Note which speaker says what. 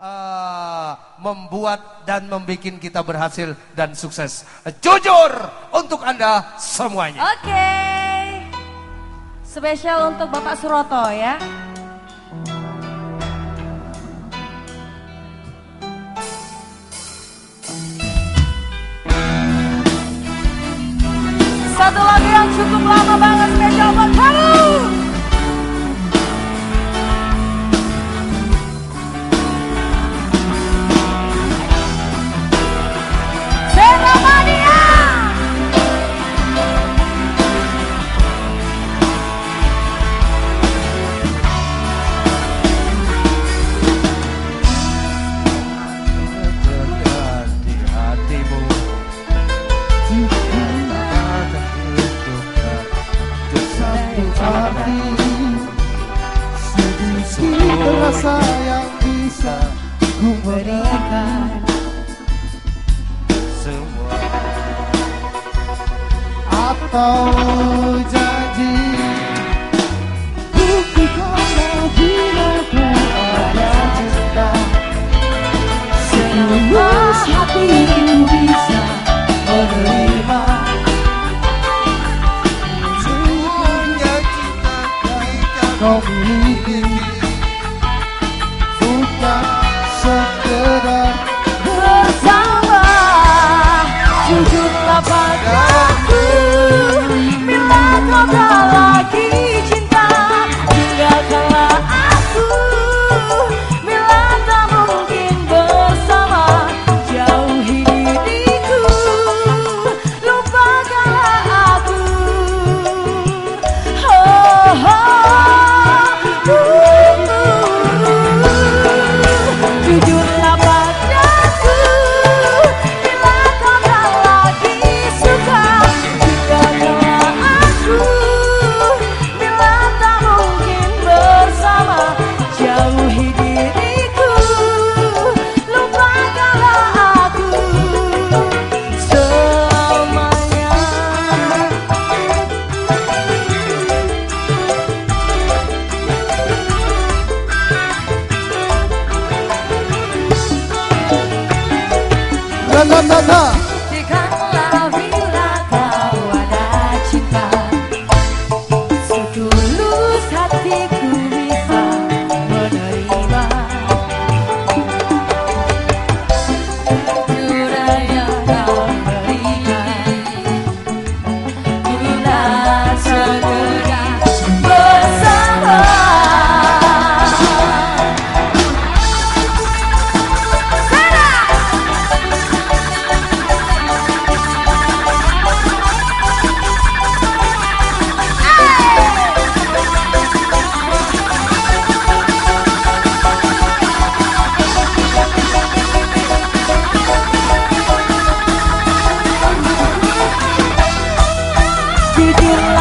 Speaker 1: uh, membuat dan membuat kita berhasil dan sukses. Jujur untuk Anda semuanya.
Speaker 2: Oke. Okay. Spesial untuk Bapak Suroto ya.
Speaker 3: Rasa yang bisa ku berikan.
Speaker 1: Semua.
Speaker 3: Atau call me. la la la la.
Speaker 1: jujur